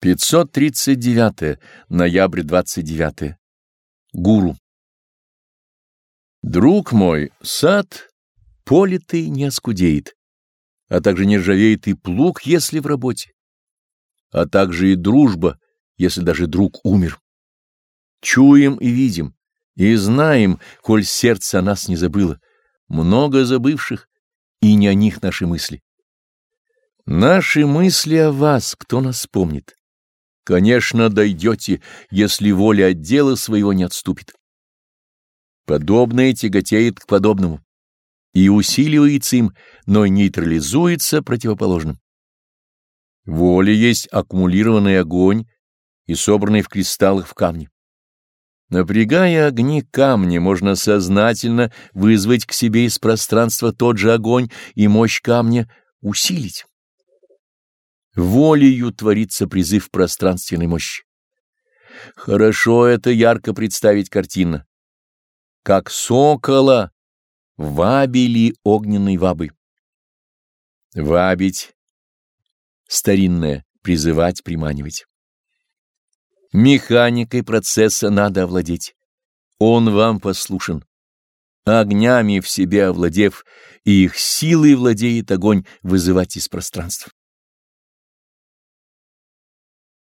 539. Ноябрь 29. Гуру. Друг мой, сад политый не оскудеет, а также не ржавеет и плуг, если в работе, а также и дружба, если даже друг умер. Чуем и видим, и знаем, коль сердце нас не забыло, много забывших, и не о них наши мысли. Наши мысли о вас, кто нас помнит? Конечно, дойдете, если воля отдела своего не отступит. Подобное тяготеет к подобному и усиливается им, но нейтрализуется противоположным. Воля есть аккумулированный огонь и собранный в кристаллах в камне. Напрягая огни камня, можно сознательно вызвать к себе из пространства тот же огонь и мощь камня усилить. Волею творится призыв пространственной мощи. Хорошо это ярко представить картинно. Как сокола вабили огненной вабы. Вабить — старинное, призывать, приманивать. Механикой процесса надо овладеть. Он вам послушен. Огнями в себе овладев, и их силой владеет огонь вызывать из пространства.